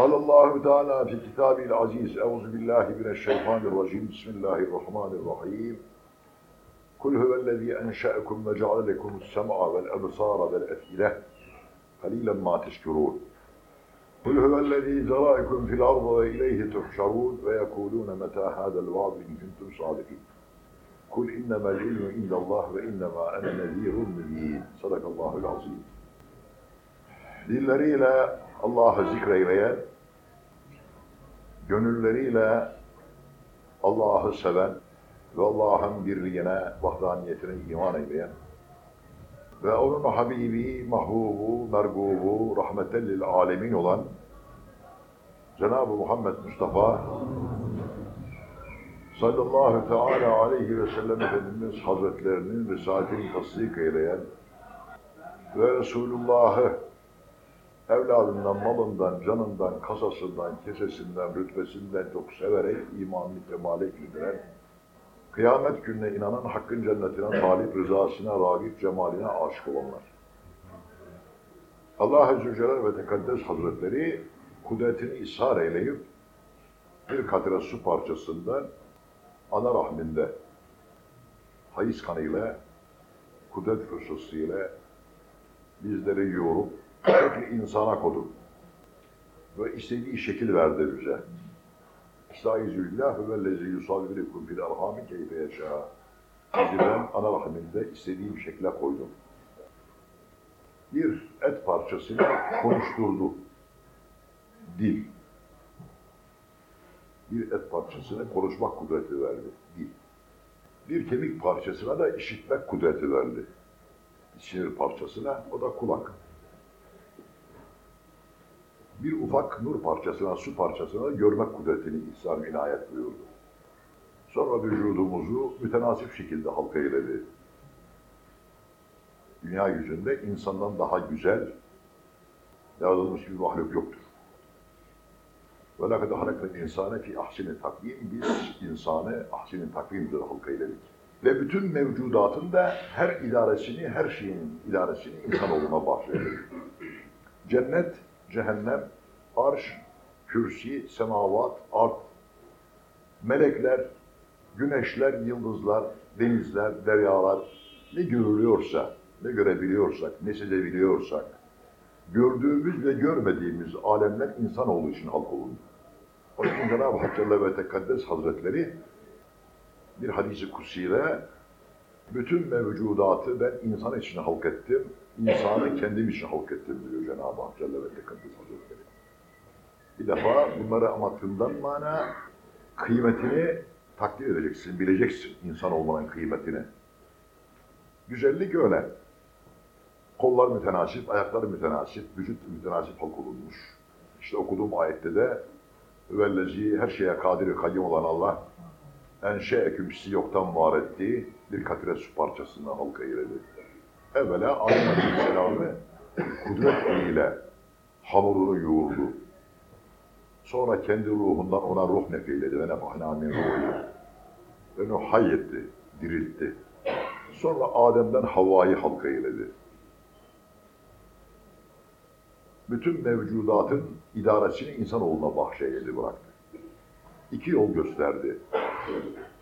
قال الله تعالى في كتابه العزيز أعوذ بالله من الشيطان الرجيم بسم الله الرحمن الرحيم. قل هو الذي أنشأكم وجعل لكم السمع والأبصار والأفئدة قليلا ما تشكرون. قل هو الذي ذرأكم في الأرض وإليه تحشرون ويقولون متى هذا الوعد إن كنتم صادقين. قل إنما العلم عند الله وإنما أنا نذير مبين. صدق الله العظيم. Dilleriyle Allah'ı zikreyleyen, gönülleriyle Allah'ı seven ve Allah'ın birliğine, vahdaniyetine iman eyleyen ve onun Habibi, mahbubu, mergubu, rahmeten lil alemin olan Cenab-ı Muhammed Mustafa sallallahu teala aleyhi ve sellem Efendimiz Hazretlerinin risaletini tasdik eyleyen ve Resulullah'ı evladından, malından, canından, kasasından, kesesinden, rütbesinden çok severek imanını kemale bildiren, kıyamet gününe inanan, hakkın cennetine talip, rızasına, ragip, cemaline aşık olanlar. Allah Azze Celle ve Tekaddes Hazretleri kudretini ishar eyleyip bir katre su parçasından ana rahminde hayız kanıyla, kudret fırsatıyla bizleri yoğurup insana kodu ve istediği şekil verdi bize. Estağizüllah ve vellezi yusallikum fil arhami keyfe yaşa. Bizi ben ana rahminde istediğim şekle koydum. Bir et parçasını konuşturdu. Dil. Bir et parçasına konuşmak kudreti verdi. Dil. Bir kemik parçasına da işitmek kudreti verdi. Sinir parçasına o da kulak bir ufak nur parçasına, su parçasına görmek kudretini ihsan inayet buyurdu. Sonra vücudumuzu mütenasip şekilde halka eyledi. Dünya yüzünde insandan daha güzel yaratılmış bir mahluk yoktur. Lekad halakal insane fi ahsini takvim. Biz insanı ahsini takvim üzere halka eyledik. Ve bütün mevcudatın da her idaresini, her şeyin idaresini insanoğluna bahşededik. Cennet cehennem, arş, kürsi, semavat, art, melekler, güneşler, yıldızlar, denizler, deryalar ne görülüyorsa, ne görebiliyorsak, ne sezebiliyorsak, gördüğümüz ve görmediğimiz alemler insanoğlu için halk olundu. Onun için Cenab-ı Hak Celle ve Tekaddes Hazretleri bir hadisi kutsiyle bütün mevcudatı ben insan için halk ettim, insanı kendim için halk ettim diyor Cenab-ı Hak Celle ve Tekaddes Hazretleri. Bir defa bunları anlattığından mana kıymetini takdir edeceksin, bileceksin insan olmanın kıymetini. Güzellik öyle. Kollar mütenasip, ayaklar mütenasip, vücut mütenasip halk olunmuş. İşte okuduğum ayette de Vellezi her şeye kadir kadim olan Allah enşe'eküm sizi yoktan var ettiği bir katre su parçasından halka eyledi. Evvela Adem Aleyhisselam'ı kudret eliyle hamurunu yoğurdu. Sonra kendi ruhundan ona ruh nefeyledi ve nefahna min ruhu. Ve onu hayyetti, diriltti. Sonra Adem'den Havva'yı halka eyledi. Bütün mevcudatın idaresini insanoğluna bahşeyledi bıraktı. İki yol gösterdi.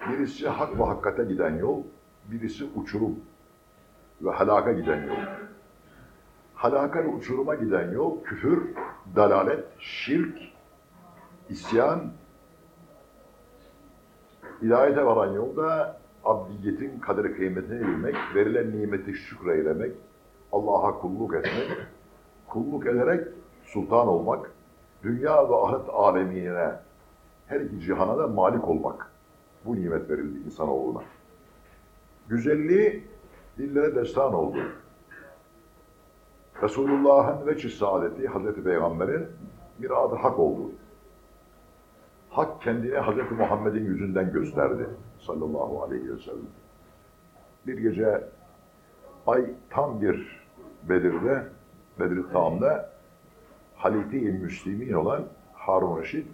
Birisi hak ve hakikate giden yol, birisi uçurum ve halaka giden yol. Halaka ve uçuruma giden yol küfür, dalalet, şirk, isyan, hidayete varan yolda abdiyetin kaderi kıymetini bilmek, verilen nimeti şükreylemek, Allah'a kulluk etmek, kulluk ederek sultan olmak, dünya ve ahiret alemine, her iki cihana da malik olmak. Bu nimet verildi insanoğluna. Güzelliği dillere destan oldu. Resulullah'ın veçi saadeti, Hazreti Peygamber'in bir adı hak oldu. Hak kendini Hazreti Muhammed'in yüzünden gösterdi sallallahu aleyhi ve sellem. Bir gece ay tam bir Bedir'de, Bedir-i Tam'da Halife-i Müslimin olan Harun Reşit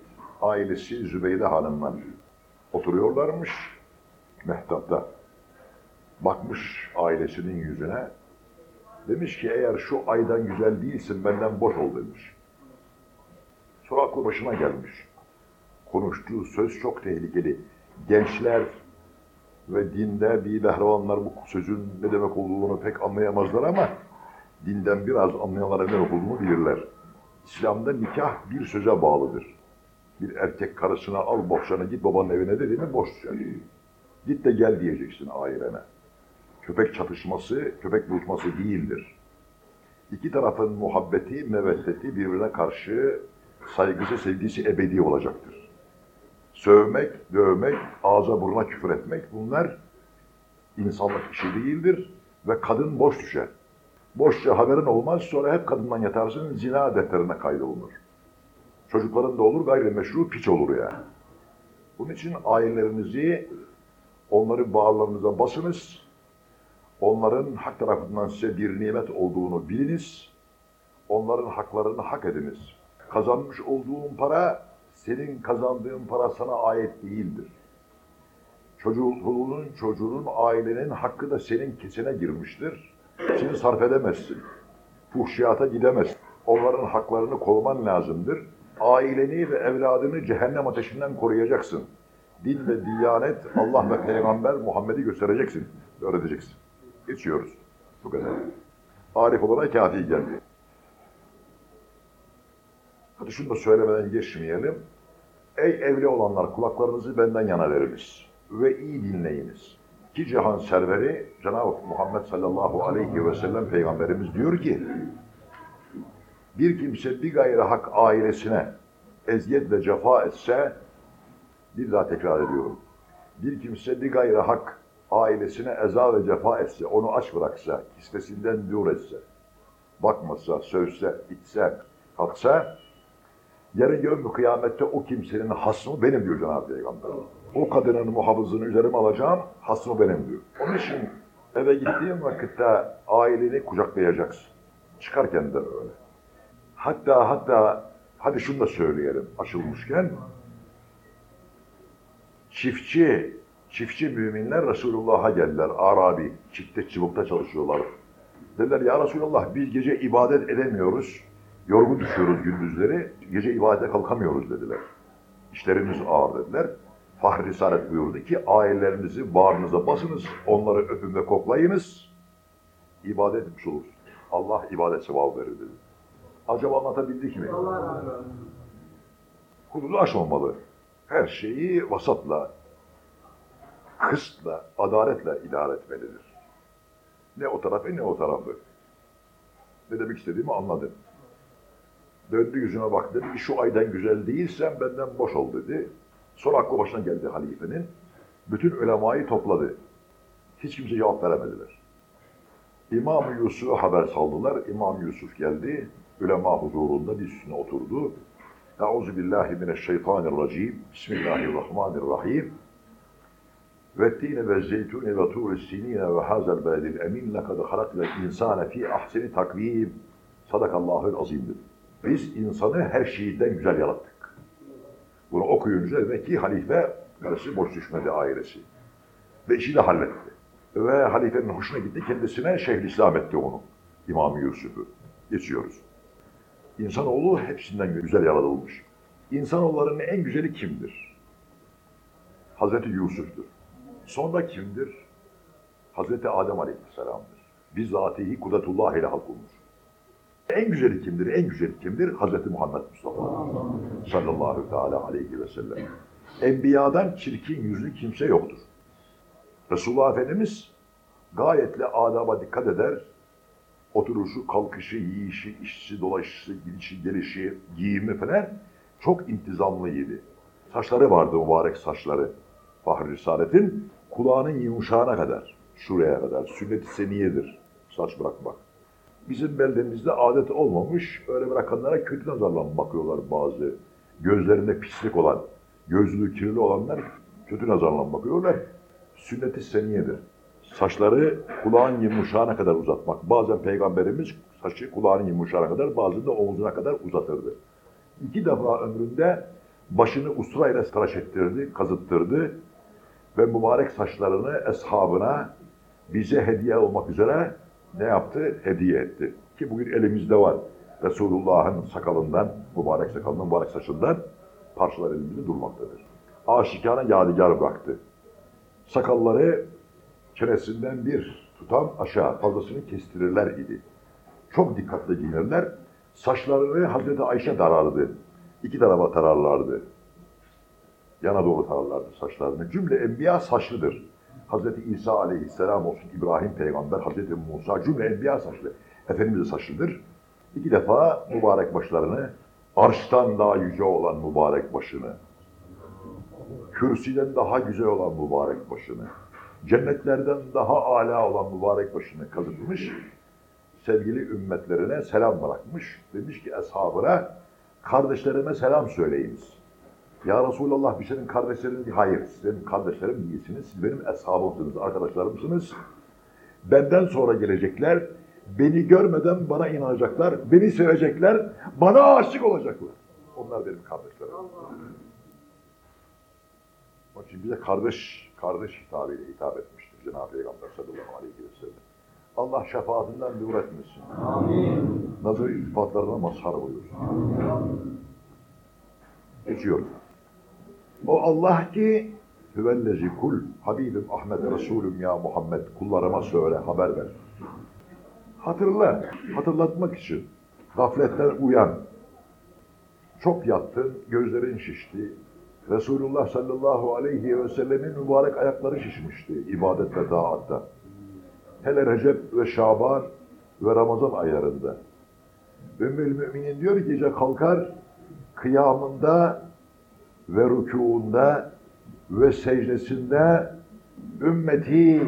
ailesi Zübeyde Hanım'la oturuyorlarmış mehtapta. Bakmış ailesinin yüzüne. Demiş ki eğer şu aydan güzel değilsin benden boş ol demiş. Sonra aklı başına gelmiş. Konuştuğu söz çok tehlikeli. Gençler ve dinde bir behravanlar bu sözün ne demek olduğunu pek anlayamazlar ama dinden biraz anlayanlara ne demek olduğunu bilirler. İslam'da nikah bir söze bağlıdır. Bir erkek karısına al boşanı git babanın evine dedi mi boş düşer. Git de gel diyeceksin ailene. Köpek çatışması, köpek buluşması değildir. İki tarafın muhabbeti, meveddeti birbirine karşı saygısı, sevgisi ebedi olacaktır. Sövmek, dövmek, ağza buruna küfür etmek bunlar insanlık işi değildir ve kadın boş düşer. Boşça haberin olmaz sonra hep kadından yatarsın zina defterine kaydolunur. Çocukların da olur gayrimeşru piç olur yani. Bunun için ailelerinizi onları bağırlarınıza basınız. Onların hak tarafından size bir nimet olduğunu biliniz. Onların haklarını hak ediniz. Kazanmış olduğun para senin kazandığın para sana ait değildir. Çocuğunun, çocuğunun, ailenin hakkı da senin kesene girmiştir. Seni sarf edemezsin. Fuhşiyata gidemezsin. Onların haklarını koruman lazımdır. Aileni ve evladını cehennem ateşinden koruyacaksın. Din ve diyanet, Allah ve Peygamber Muhammed'i göstereceksin, öğreteceksin. Geçiyoruz. Bu kadar. Arif olana kafi geldi. Hadi şunu da söylemeden geçmeyelim. Ey evli olanlar kulaklarınızı benden yana veriniz ve iyi dinleyiniz. Ki cihan serveri Cenab-ı Muhammed sallallahu aleyhi ve sellem peygamberimiz diyor ki bir kimse bir gayrı hak ailesine eziyet ve cefa etse bir daha tekrar ediyorum. Bir kimse bir gayrı hak ailesine eza ve cefa etse, onu aç bıraksa, kisvesinden dur etse, bakmasa, sövse, içse, kalksa, yarın yevmi kıyamette o kimsenin hasmı benim diyor Cenab-ı Peygamber. O kadının muhafızını üzerime alacağım, hasmı benim diyor. Onun için eve gittiğin vakitte aileni kucaklayacaksın. Çıkarken de öyle. Hatta hatta hadi şunu da söyleyelim açılmışken çiftçi çiftçi müminler Resulullah'a geldiler. Arabi, çifte çubukta çalışıyorlar. Dediler ya Resulullah biz gece ibadet edemiyoruz. Yorgun düşüyoruz gündüzleri. Gece ibadete kalkamıyoruz dediler. İşlerimiz ağır dediler. Fahri Risalet buyurdu ki ailelerinizi bağrınıza basınız, onları öpün ve koklayınız. İbadet etmiş olursunuz. Allah ibadet sevabı verir dedi. Acaba anlatabildik mi? Hududu aşmamalı. Her şeyi vasatla, kısıtla, adaletle idare etmelidir. Ne o tarafı ne o tarafı. Ne demek istediğimi anladın. Döndü yüzüne bak dedi şu aydan güzel değilsen benden boş ol dedi. Sonra aklı başına geldi halifenin. Bütün ulemayı topladı. Hiç kimse cevap veremediler. İmam Yusuf'a haber saldılar. İmam Yusuf geldi. Ülema huzurunda diz üstüne oturdu. Euzu billahi mineşşeytanirracim. Bismillahirrahmanirrahim. Ve tine ve zeytune ve turi sinine ve hazel beledil emin lekad halakle insane fi ahseni takvim. Sadakallahül azim dedi. Biz insanı her şeyden güzel yarattık. Bunu okuyunca demek ki halife karısı boş düşmedi ailesi. Ve işi de halletti. Ve halifenin hoşuna gitti. Kendisine Şeyhülislam etti onu. İmam Yusuf'u. Geçiyoruz. İnsanoğlu hepsinden güzel yaratılmış. İnsanoğullarının en güzeli kimdir? Hazreti Yusuf'tur. Sonra kimdir? Hazreti Adem Aleyhisselam'dır. Bizzatihi kudretullah ile halk olmuş. En güzeli kimdir? En güzeli kimdir? Hazreti Muhammed Mustafa sallallahu teala aleyhi ve sellem. Enbiyadan çirkin yüzlü kimse yoktur. Resulullah Efendimiz gayetle adaba dikkat eder. Oturuşu, kalkışı, yiyişi, işçi, dolaşışı, gidişi, gelişi, giyimi falan çok intizamlıydı. Saçları vardı mübarek saçları. Fahri Risalet'in kulağının yumuşağına kadar, şuraya kadar sünnet-i seniyedir saç bırakmak. Bizim beldemizde adet olmamış, öyle bırakanlara kötü nazarla bakıyorlar bazı. Gözlerinde pislik olan, gözlüğü kirli olanlar kötü nazarla bakıyorlar. Sünnet-i seniyedir. Saçları kulağın yumuşağına kadar uzatmak. Bazen peygamberimiz saçı kulağın yumuşağına kadar, bazen de omuzuna kadar uzatırdı. İki defa ömründe başını usturayla tıraş ettirdi, kazıttırdı ve mübarek saçlarını eshabına bize hediye olmak üzere ne yaptı? Hediye etti. Ki bugün elimizde var. Resulullah'ın sakalından, mübarek sakalından, mübarek saçından parçalar elimizde durmaktadır. Aşikana yadigar bıraktı. Sakalları çenesinden bir tutam aşağı fazlasını kestirirler idi. Çok dikkatli giyinirler. Saçlarını Hazreti Ayşe tarardı. İki tarafa tararlardı. Yana doğru tararlardı saçlarını. Cümle enbiya saçlıdır. Hazreti İsa aleyhisselam olsun, İbrahim peygamber, Hazreti Musa cümle enbiya saçlı. Efendimiz de saçlıdır. İki defa mübarek başlarını, arştan daha yüce olan mübarek başını, kürsüden daha güzel olan mübarek başını, cennetlerden daha âlâ olan mübarek başını kazıtmış, sevgili ümmetlerine selam bırakmış. Demiş ki eshabına, kardeşlerime selam söyleyiniz. Ya Resulallah biz senin kardeşlerin değil. Hayır, siz benim kardeşlerim değilsiniz. Siz benim eshabımsınız, arkadaşlarımsınız. Benden sonra gelecekler. Beni görmeden bana inanacaklar. Beni sevecekler. Bana aşık olacaklar. Onlar benim kardeşlerim. Onun için bize kardeş, kardeş hitabıyla hitap etmiştir Cenab-ı Peygamber sallallahu aleyhi ve sellem. Allah şefaatinden nur etmesin. Amin. Nazır iltifatlarına mazhar buyursun. Geçiyorum. O Allah ki Hüvellezi kul Habibim Ahmet Resulüm ya Muhammed kullarıma söyle haber ver. Hatırla, hatırlatmak için gafletten uyan. Çok yattın, gözlerin şişti. Resulullah sallallahu aleyhi ve sellemin mübarek ayakları şişmişti ibadet ve taatta. Hele Recep ve Şaban ve Ramazan aylarında. Ümmül Müminin diyor ki gece kalkar kıyamında ve rükûunda ve secdesinde ümmeti,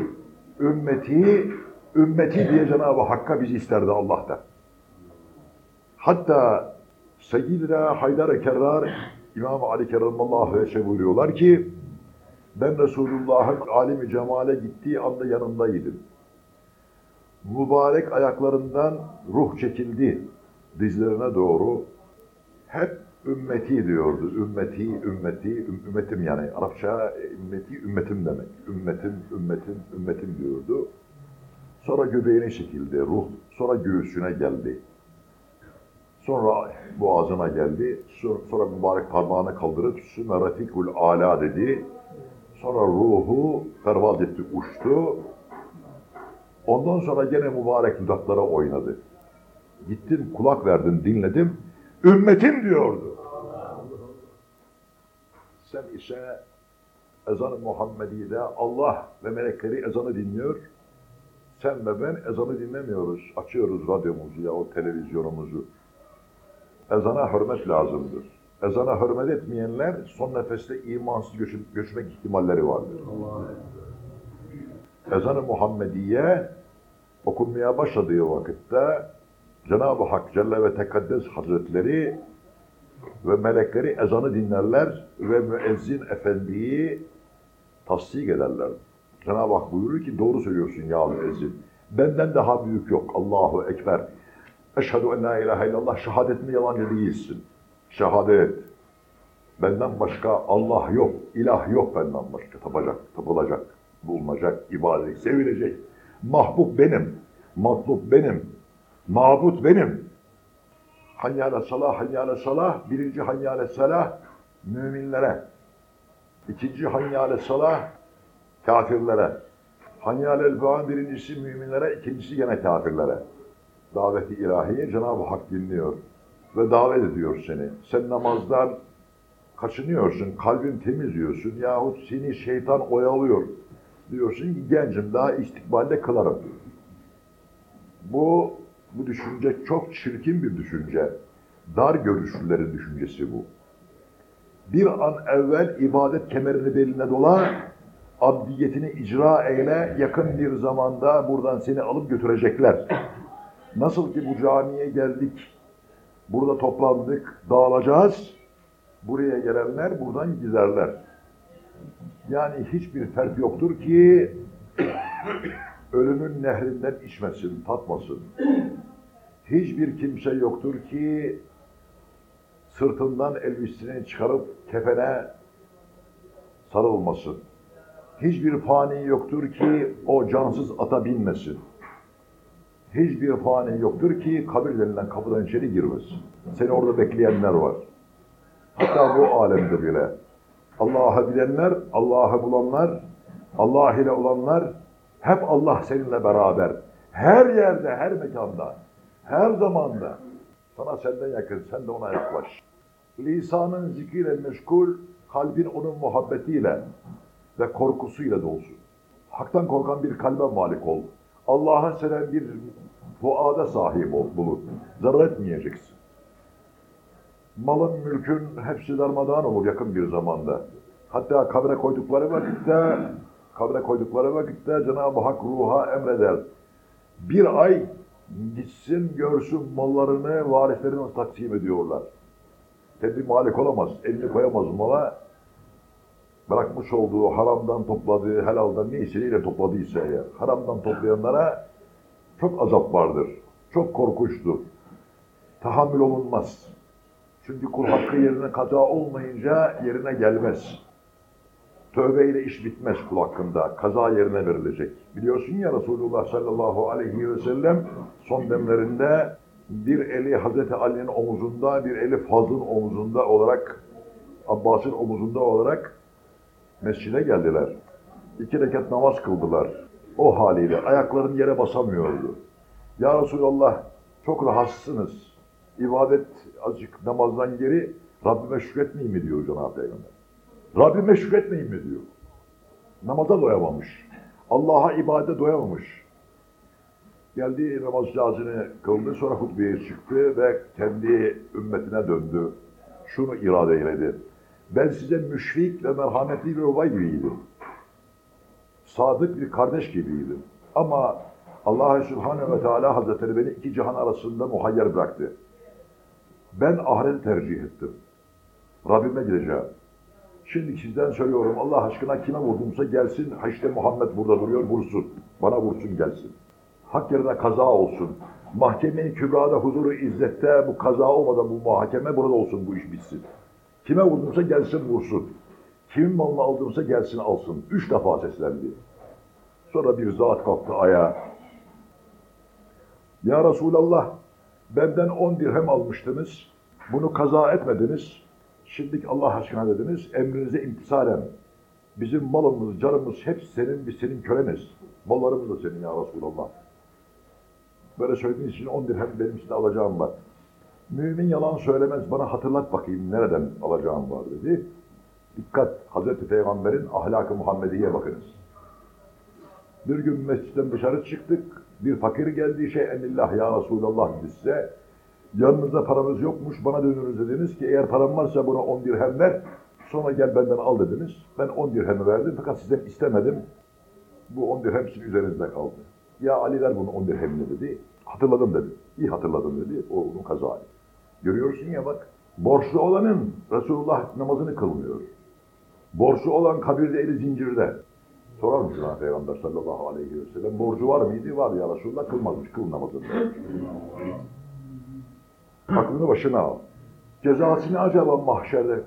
ümmeti, ümmeti diye Cenab-ı Hakk'a bizi isterdi Allah'tan. Hatta Seyyidina Haydar-ı Kerrar, İmam Ali Kerramallahu Aleyhi buyuruyorlar ki, ben Resulullah'ın alimi cemale gittiği anda yanındaydım. Mübarek ayaklarından ruh çekildi dizlerine doğru. Hep ümmeti diyordu. Ümmeti, ümmeti, üm- ümmetim yani. Arapça ümmeti, ümmetim demek. Ümmetim, ümmetim, ümmetim diyordu. Sonra göbeğine çekildi ruh. Sonra göğsüne geldi. Sonra boğazına geldi. Sonra, mübarek parmağını kaldırıp Sümme Rafikul Ala dedi. Sonra ruhu pervaz etti, uçtu. Ondan sonra gene mübarek dudaklara oynadı. Gittim, kulak verdim, dinledim. Ümmetim diyordu. Sen ise ezan-ı Muhammedi'de Allah ve melekleri ezanı dinliyor. Sen ve ben ezanı dinlemiyoruz. Açıyoruz radyomuzu ya o televizyonumuzu. Ezana hürmet lazımdır. Ezana hürmet etmeyenler son nefeste imansız göçüp, göçmek ihtimalleri vardır. Ezan-ı Muhammediye okunmaya başladığı vakitte Cenab-ı Hak Celle ve Tekaddes Hazretleri ve melekleri ezanı dinlerler ve müezzin efendiyi tasdik ederler. Cenab-ı Hak buyurur ki doğru söylüyorsun ya müezzin. Benden daha büyük yok. Allahu Ekber. Eşhedü en la ilahe illallah. Şehadetine yalancı değilsin. Şehadet. Benden başka Allah yok. ilah yok benden başka. Tapacak, tapılacak, bulunacak, ibadet, sevilecek. Mahbub benim. Matlub benim. Mabut benim. Hayyâle salah, hayyâle salah. Birinci hayyâle salah müminlere. İkinci hayyâle salah kafirlere. Hayyâle falan birincisi müminlere, ikincisi gene kafirlere. Daveti ilahiye Cenab-ı Hak dinliyor ve davet ediyor seni. Sen namazdan kaçınıyorsun, kalbin temiz diyorsun yahut seni şeytan oyalıyor diyorsun ki gencim daha istikbalde kılarım. Bu, bu düşünce çok çirkin bir düşünce. Dar görüşlülerin düşüncesi bu. Bir an evvel ibadet kemerini beline dola, abdiyetini icra eyle, yakın bir zamanda buradan seni alıp götürecekler. Nasıl ki bu camiye geldik, burada toplandık, dağılacağız, buraya gelenler buradan giderler. Yani hiçbir fark yoktur ki ölümün nehrinden içmesin, tatmasın. Hiçbir kimse yoktur ki sırtından elbisini çıkarıp kefene sarılmasın. Hiçbir fani yoktur ki o cansız ata binmesin. Hiçbir fani yoktur ki kabir denilen kapıdan içeri girmez. Seni orada bekleyenler var. Hatta bu alemde bile. Allah'ı bilenler, Allah'ı bulanlar, Allah ile olanlar hep Allah seninle beraber. Her yerde, her mekanda, her zamanda. Sana senden yakın, sen de ona yaklaş. Lisanın zikriyle meşgul, kalbin onun muhabbetiyle ve korkusuyla dolsun. Hak'tan korkan bir kalbe malik ol. Allah'a seven bir fuada sahip ol, bulun. Zarar etmeyeceksin. Malın, mülkün hepsi darmadağın olur yakın bir zamanda. Hatta kabre koydukları vakitte, kabre koydukları vakitte Cenab-ı Hak ruha emreder. Bir ay gitsin görsün mallarını varislerine taksim ediyorlar. Kendi malik olamaz, elini koyamaz mala. Bırakmış olduğu haramdan topladığı, helaldan neyse topladıysa eğer, haramdan toplayanlara çok azap vardır. Çok korkunçtur. Tahammül olunmaz. Çünkü kul hakkı yerine kaza olmayınca yerine gelmez. Tövbeyle iş bitmez kul hakkında. Kaza yerine verilecek. Biliyorsun ya Resulullah sallallahu aleyhi ve sellem son demlerinde bir eli Hazreti Ali'nin omuzunda, bir eli Fazıl'ın omuzunda olarak, Abbas'ın omuzunda olarak mescide geldiler. İki rekat namaz kıldılar. O haliyle ayakların yere basamıyordu. Ya Resulallah çok rahatsızsınız. İbadet azıcık namazdan geri Rabbime şükretmeyeyim mi diyor Cenab-ı Peygamber. Rabbime şükretmeyeyim mi diyor. Namaza doyamamış. Allah'a ibadete doyamamış. Geldi namaz cazını kıldı sonra hutbeye çıktı ve kendi ümmetine döndü. Şunu irade eyledi. Ben size müşfik ve merhametli bir baba gibiydim. Sadık bir kardeş gibiydim. Ama Allah Subhanahu ve Teala Hazretleri beni iki cihan arasında muhayyer bıraktı. Ben ahireti tercih ettim. Rabbime gideceğim. Şimdi sizden söylüyorum Allah aşkına kime vurdumsa gelsin. Ha işte Muhammed burada duruyor vursun. Bana vursun gelsin. Hak yerine kaza olsun. Mahkeme-i Kübra'da huzuru izzette bu kaza olmadan bu muhakeme burada olsun bu iş bitsin. Kime vurdumsa gelsin vursun. Kimin malını aldımsa gelsin alsın. Üç defa seslendi. Sonra bir zat kalktı ayağa. Ya Resulallah benden on dirhem almıştınız. Bunu kaza etmediniz. Şimdiki Allah aşkına dediniz. Emrinize imtisalen. Bizim malımız, canımız hep senin, biz senin köleniz. Mallarımız da senin ya Resulallah. Böyle söylediğiniz için on dirhem benim size alacağım var. Mümin yalan söylemez. Bana hatırlat bakayım nereden alacağım var dedi. Dikkat! Hazreti Peygamber'in ahlakı Muhammediye bakınız. Bir gün mescitten dışarı çıktık. Bir fakir geldi şey enillah ya Resulallah dedi size. Yanınızda paranız yokmuş bana dönürüz dediniz ki eğer param varsa buna 10 dirhem ver. Sonra gel benden al dediniz. Ben 10 dirhemi verdim fakat sizden istemedim. Bu 10 dirhem sizin üzerinizde kaldı. Ya Ali ver bunu 10 dirhemini dedi. Hatırladım dedi. İyi hatırladım dedi. O onun kazayı. Görüyorsun ya bak. Borçlu olanın Resulullah namazını kılmıyor. Borçlu olan kabirde eli zincirde. Sorar mısın ha Peygamber sallallahu aleyhi ve sellem? Borcu var mıydı? Var ya Resulullah kılmamış. Kıl namazını. Aklını başına al. Cezasını acaba mahşerde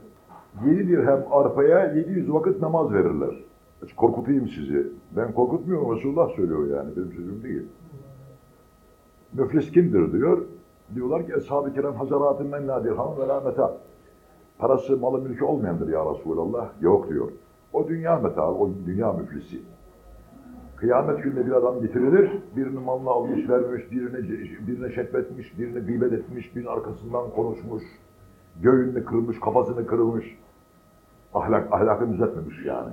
7 dirhem arpaya 700 vakit namaz verirler. Korkutayım sizi. Ben korkutmuyorum. Resulullah söylüyor yani. Benim sözüm değil. Müflis kimdir diyor. Diyorlar ki Eshab-ı Kiram hazaratın men la dirham ve la. Parası, malı, mülkü olmayandır ya Resulallah. Yok diyor. O dünya meta, o dünya müflisi. Kıyamet gününde bir adam getirilir, birinin malını almış, vermiş, birine, birine şetmetmiş, birine gıybet etmiş, birinin arkasından konuşmuş, göğünü kırmış, kafasını kırılmış. Ahlak, ahlakını düzeltmemiş yani.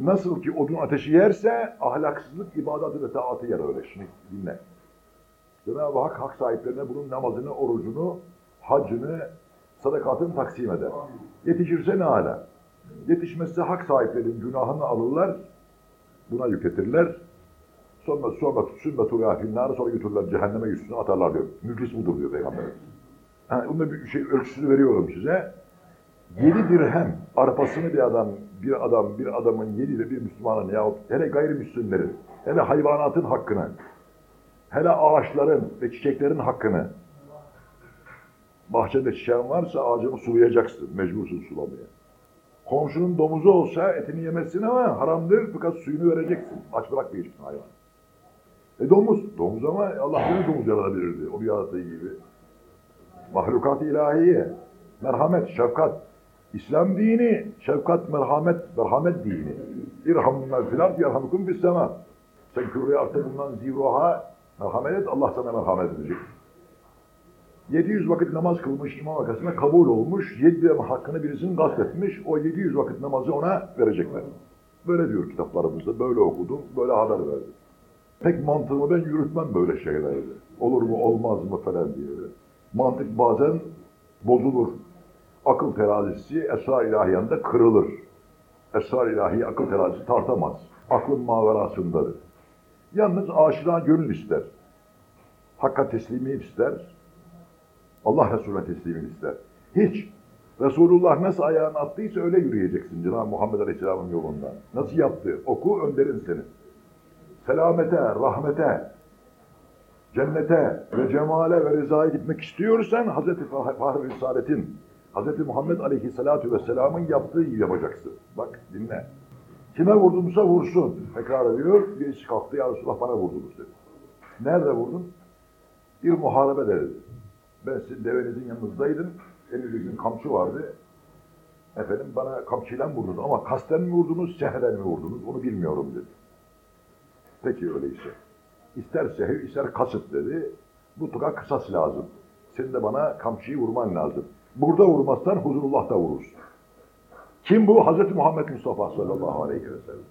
Nasıl ki odun ateşi yerse, ahlaksızlık, ibadatı ve taatı yer öyle. Şimdi dinle. Cenab-ı Hak hak sahiplerine bunun namazını, orucunu, hacını, sadakatını taksim eder. Yetişirse ne hala? Yetişmezse hak sahiplerinin günahını alırlar, buna yükletirler. Sonra sonra sümme turya finnâre sonra götürürler cehenneme yüzüne atarlar diyor. Müflis budur diyor Peygamber. Ha, onun bir şey ölçüsünü veriyorum size. Yedi dirhem arpasını bir adam, bir adam, bir adamın yedi bir Müslümanın yahut hele gayrimüslimlerin, hele hayvanatın hakkını, hele ağaçların ve çiçeklerin hakkını. Bahçede çiçeğin varsa ağacını sulayacaksın, mecbursun sulamaya. Komşunun domuzu olsa etini yemezsin ama haramdır fakat suyunu vereceksin. Aç bırakmayacaksın hayvan. E domuz. Domuz ama Allah beni domuz yaratabilirdi. Onu yarattığı gibi. Mahlukat ilahiye. Merhamet, şefkat. İslam dini, şefkat, merhamet, merhamet dini. İrhamunlar filan, yerhamukum bis sema. Sen küreye arta bulunan zivruha merhamet et, Allah sana merhamet edecek. 700 vakit namaz kılmış imam arkasına kabul olmuş. 7 hakkını birisinin gasp etmiş. O 700 vakit namazı ona verecekler. Böyle diyor kitaplarımızda. Böyle okudum, böyle haber verdim. Pek mantığımı ben yürütmem böyle şeylerde. Olur mu olmaz mı falan diye. Mantık bazen bozulur. Akıl terazisi esrar ilahiyanda kırılır. Esrar ilahi akıl terazisi tartamaz. Aklın maverasındadır. Yalnız aşina gönül ister. Hakka teslimiyet ister. Allah Resulüne teslimiyet ister. Hiç. Resulullah nasıl ayağını attıysa öyle yürüyeceksin Cenab-ı Muhammed Aleyhisselam'ın yolundan. Nasıl yaptı? Oku önderin senin. Selamete, rahmete, cennete ve cemale ve rızaya gitmek istiyorsan Fah- Fahri Risalet'in, Hazreti Muhammed Aleyhisselatü Vesselam'ın yaptığı gibi yapacaksın. Bak dinle. Kime vurdumsa vursun. Tekrar ediyor. Birisi kalktı ya Resulullah bana vurdunuz dedi. Nerede vurdun? Bir muharebe dedi. Ben sizin devenizin yanınızdaydım. Elinizde gün kamçı vardı. Efendim bana kamçıyla vurdunuz ama kasten mi vurdunuz, seheden mi vurdunuz onu bilmiyorum dedi. Peki öyleyse. İster sehiv, ister kasıt dedi. Mutlaka kısas lazım. Senin de bana kamçıyı vurman lazım. Burada vurmazsan huzurullah'ta vurursun. Kim bu? Hazreti Muhammed Mustafa sallallahu aleyhi ve sellem.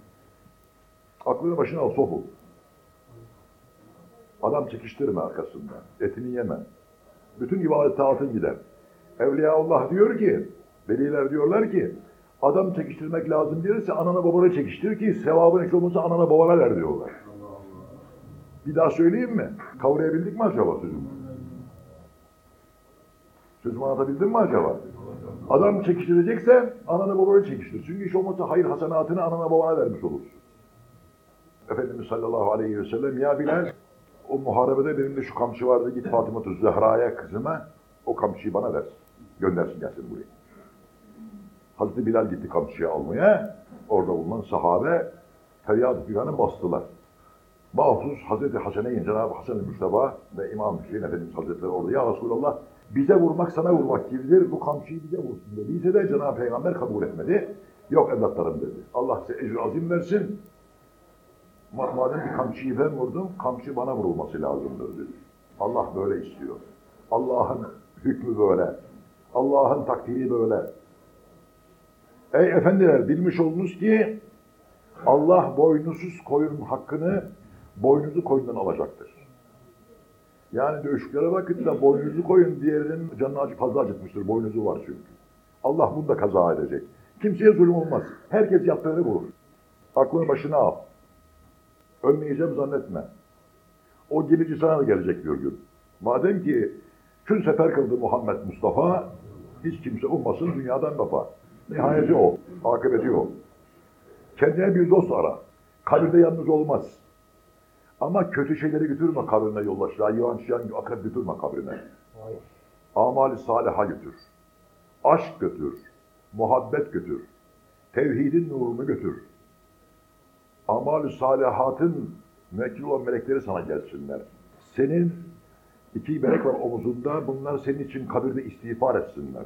Aklını başına al sofu. Adam çekiştirme arkasından. Etini yeme. Bütün ibadet taatın gider. Evliyaullah diyor ki, veliler diyorlar ki, adam çekiştirmek lazım gelirse anana babana çekiştir ki sevabın hiç olmazsa anana babana ver diyorlar. Bir daha söyleyeyim mi? Kavrayabildik mi acaba sözümü? Sözümü anlatabildim mi acaba? Adam çekiştirecekse anana babana çekiştir. Çünkü hiç olmazsa hayır hasenatını anana babana vermiş olursun. Efendimiz sallallahu aleyhi ve sellem ya Bilal o muharebede benim de şu kamçı vardı git Fatıma Zehra'ya kızıma o kamçıyı bana versin. Göndersin gelsin buraya. Hazreti Bilal gitti kamçıyı almaya. Orada bulunan sahabe feryat figanı bastılar. Mahsus Hazreti Hasan'e Cenab-ı Hasan-ı Mustafa ve İmam Hüseyin Efendimiz Hazretleri orada. Ya Resulallah bize vurmak sana vurmak gibidir. Bu kamçıyı bize vursun dedi. Bize de Cenab-ı Peygamber kabul etmedi. Yok evlatlarım dedi. Allah size ecr azim versin. Ma- Madem bir kamçıyı ben vurdum, kamçı bana vurulması lazımdır dedi. Allah böyle istiyor. Allah'ın hükmü böyle. Allah'ın takdiri böyle. Ey efendiler bilmiş olunuz ki Allah boynuzsuz koyun hakkını boynuzu koyundan alacaktır. Yani dövüşüklere bakın da boynuzu koyun diğerinin canını acı fazla acıtmıştır. Boynuzu var çünkü. Allah bunu da kaza edecek. Kimseye zulüm olmaz. Herkes yaptığını bulur. Aklını başına al. Ölmeyeceğim zannetme. O gelici sana da gelecek bir gün. Madem ki kün sefer kıldı Muhammed Mustafa, hiç kimse ummasın dünyadan baba. Nihayeti o, akıbeti o. Kendine bir dost ara. Kabirde yalnız olmaz. Ama kötü şeyleri götürme kabrine yollaş. Yılan şiyan akrep götürme kabrine. Amali saliha götür. Aşk götür. Muhabbet götür. Tevhidin nurunu götür. Amal-ü salihatın müekkil olan melekleri sana gelsinler. Senin iki melek var omuzunda, bunlar senin için kabirde istiğfar etsinler.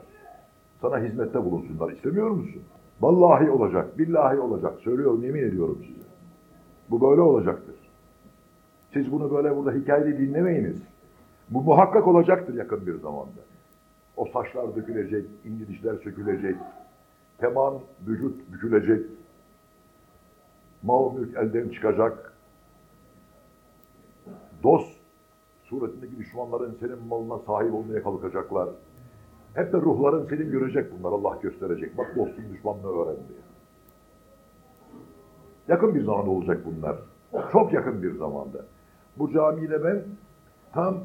Sana hizmette bulunsunlar. İstemiyor musun? Vallahi olacak, billahi olacak. Söylüyorum, yemin ediyorum size. Bu böyle olacaktır. Siz bunu böyle burada hikayede dinlemeyiniz. Bu muhakkak olacaktır yakın bir zamanda. O saçlar dökülecek, inci dişler sökülecek, teman vücut bükülecek, mal mülk elden çıkacak. Dost suretindeki düşmanların senin malına sahip olmaya kalkacaklar. Hep de ruhların seni görecek bunlar Allah gösterecek. Bak dostun düşmanını öğrendi. Yakın bir zamanda olacak bunlar. Çok yakın bir zamanda. Bu camide ben tam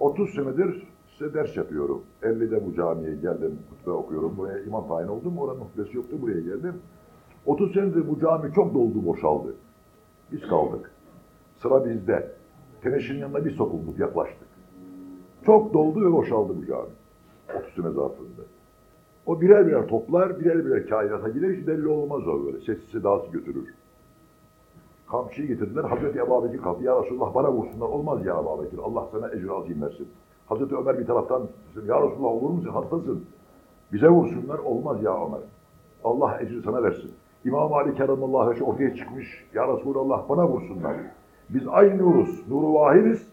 30 senedir size ders yapıyorum. 50'de bu camiye geldim, hutbe okuyorum. Buraya imam tayin oldum. Oranın hutbesi yoktu, buraya geldim. 30 senedir bu cami çok doldu, boşaldı. Biz kaldık. Sıra bizde. Teneşin yanına bir sokulduk, yaklaştık. Çok doldu ve boşaldı bu cami. 30 sene zarfında. O birer birer toplar, birer birer kainata gider, hiç belli olmaz o böyle. Sessiz sedası götürür. Kamçıyı getirdiler. Hazreti Ebu Bekir kalktı. Ya Resulullah bana vursunlar. Olmaz ya Ebu Bekir. Allah sana ecri azim versin. Hazreti Ömer bir taraftan Ya Resulullah olur musun? Hastasın. Bize vursunlar. Olmaz ya Ömer. Allah ecri sana versin. İmam Ali Aleyhi ortaya çıkmış. Ya Resulallah bana vursunlar. Biz aynı nuruz. Nuru vahidiz.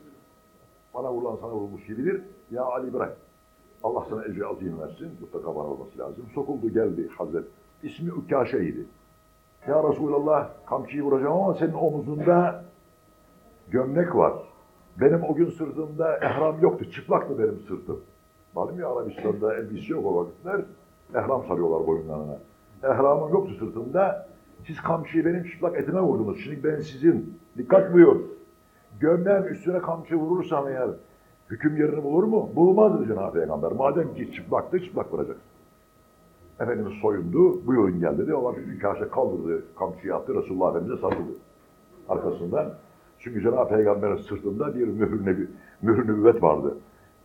Bana vurulan sana vurulmuş gibidir. Ya Ali bırak. Allah sana ecri azim versin. Mutlaka bana olması lazım. Sokuldu geldi Hazret. İsmi Ukkaşe'ydi. Ya Resulallah kamçıyı vuracağım ama senin omuzunda gömlek var. Benim o gün sırtımda ehram yoktu. Çıplaktı benim sırtım. Malum ya Arabistan'da elbise yok o vakitler. Ehram sarıyorlar boyunlarına. Ehramım yoktu sırtımda. Siz kamçıyı benim çıplak etime vurdunuz. Şimdi ben sizin. Dikkat buyur. Gömleğin üstüne kamçı vurursam eğer hüküm yerini bulur mu? Bulmaz dedi Cenab-ı Peygamber. Madem ki çıplaktı çıplak vuracak. Efendimiz soyundu, buyurun gel dedi. O vakit Ükaşe kaldırdı, kamçıyı attı, Resulullah Efendimiz'e sarıldı. Arkasından. Çünkü Cenab-ı Peygamber'in sırtında bir mühür, nebi, mühür nübüvvet vardı.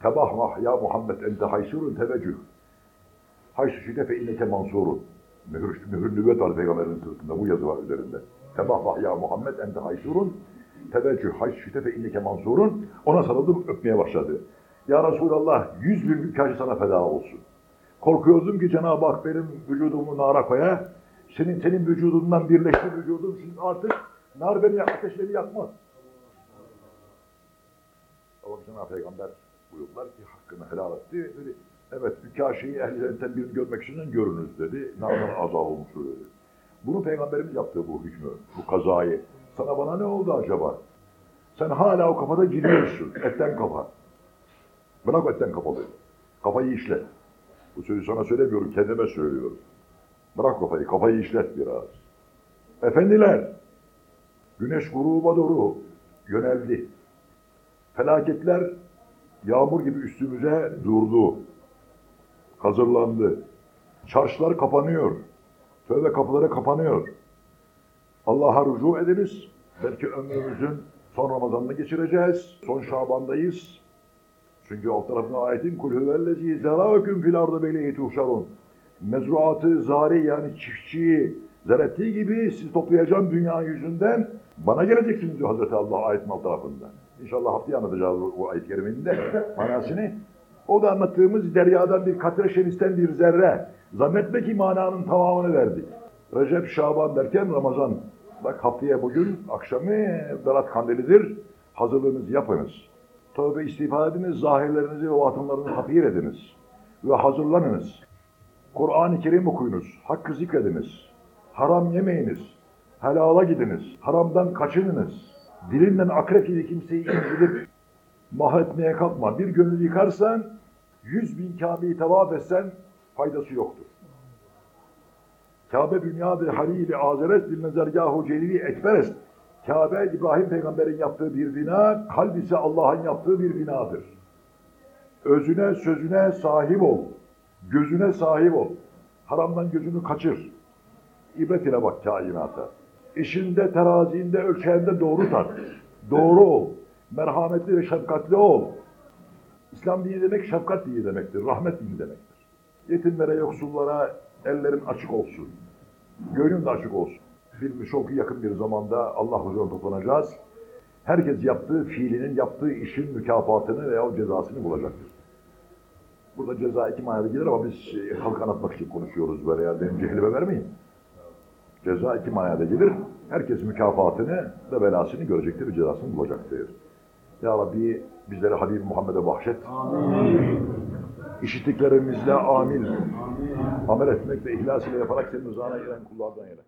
Tebahmah ya Muhammed ente haysurun teveccüh. Haysu şide fe inneke mansurun. Mühür, mühür nübüvvet vardı Peygamber'in sırtında, bu yazı var üzerinde. Tebahmah ya Muhammed ente haysurun teveccüh. Şide fe inneke mansurun. Ona sarıldım, öpmeye başladı. Ya Resulallah, yüz bin Ükaşe sana feda olsun. Korkuyordum ki Cenab-ı Hak benim vücudumu nara koya. Senin senin vücudundan birleşti vücudum. Şimdi artık nar beni ateş beni yakmaz. Ama Cenab-ı Peygamber buyurdular ki hakkını helal etti. Dedi, evet Bükaşi'yi ehlilerinden birini görmek için görünüz dedi. Nardan azal olmuştur dedi. Bunu Peygamberimiz yaptı bu hükmü, bu kazayı. Sana bana ne oldu acaba? Sen hala o kafada giriyorsun. Etten kafa. Bırak etten kafalı. Kafayı işlet. Bu sözü sana söylemiyorum, kendime söylüyorum. Bırak kafayı, kafayı işlet biraz. Efendiler, güneş gruba doğru yöneldi. Felaketler yağmur gibi üstümüze durdu. Hazırlandı. Çarşılar kapanıyor. Tövbe kapıları kapanıyor. Allah'a rücu ediniz. Belki ömrümüzün son Ramazan'ını geçireceğiz. Son Şaban'dayız. Çünkü alt tarafına ayetin kul huvellezi zerâküm fil ardı beyleyi tuhşarun. Mezruatı zari yani çiftçiyi zerettiği gibi siz toplayacağım dünya yüzünden bana geleceksiniz diyor Hazreti Allah ayetin alt tarafında. İnşallah haftaya anlatacağız o ayet-i kerimenin de manasını. O da anlattığımız deryadan bir katre şemisten bir zerre. Zannetme ki mananın tamamını verdik. Recep, Şaban derken Ramazan. Bak haftaya bugün akşamı Berat Kandilidir. Hazırlığınızı yapınız. Tövbe istiğfar ediniz, zahirlerinizi ve batınlarınızı hafif ediniz. Ve hazırlanınız. Kur'an-ı Kerim okuyunuz, hakkı zikrediniz. Haram yemeyiniz, helala gidiniz, haramdan kaçınınız. Dilinden akrep gibi kimseyi indirip mahvetmeye kalkma. Bir gönül yıkarsan, yüz bin Kabe'yi tavaf etsen faydası yoktur. Kabe bünyadı halili azeret bil mezergâhu celili ekberest. Kabe İbrahim peygamberin yaptığı bir bina, kalb ise Allah'ın yaptığı bir binadır. Özüne, sözüne sahip ol. Gözüne sahip ol. Haramdan gözünü kaçır. İbret ile bak kainata. İşinde, terazinde, ölçeğinde doğru tart. Doğru ol. Merhametli ve şefkatli ol. İslam dini demek şefkat dini demektir. Rahmet dini demektir. Yetimlere, yoksullara ellerin açık olsun. Gönlün de açık olsun. Bilmiş ol ki yakın bir zamanda Allah huzuruna toplanacağız. Herkes yaptığı fiilinin, yaptığı işin mükafatını veya cezasını bulacaktır. Burada ceza iki manada gelir ama biz e, halk anlatmak için konuşuyoruz böyle ya. Benim cehlime vermeyin. Ceza iki manada gelir. Herkes mükafatını ve belasını görecektir ve cezasını bulacaktır. Ya Rabbi bizlere Habib Muhammed'e bahşet. Amin. İşittiklerimizle amil. Amel etmek ve ihlas ile yaparak senin rızana giren kullardan eyle.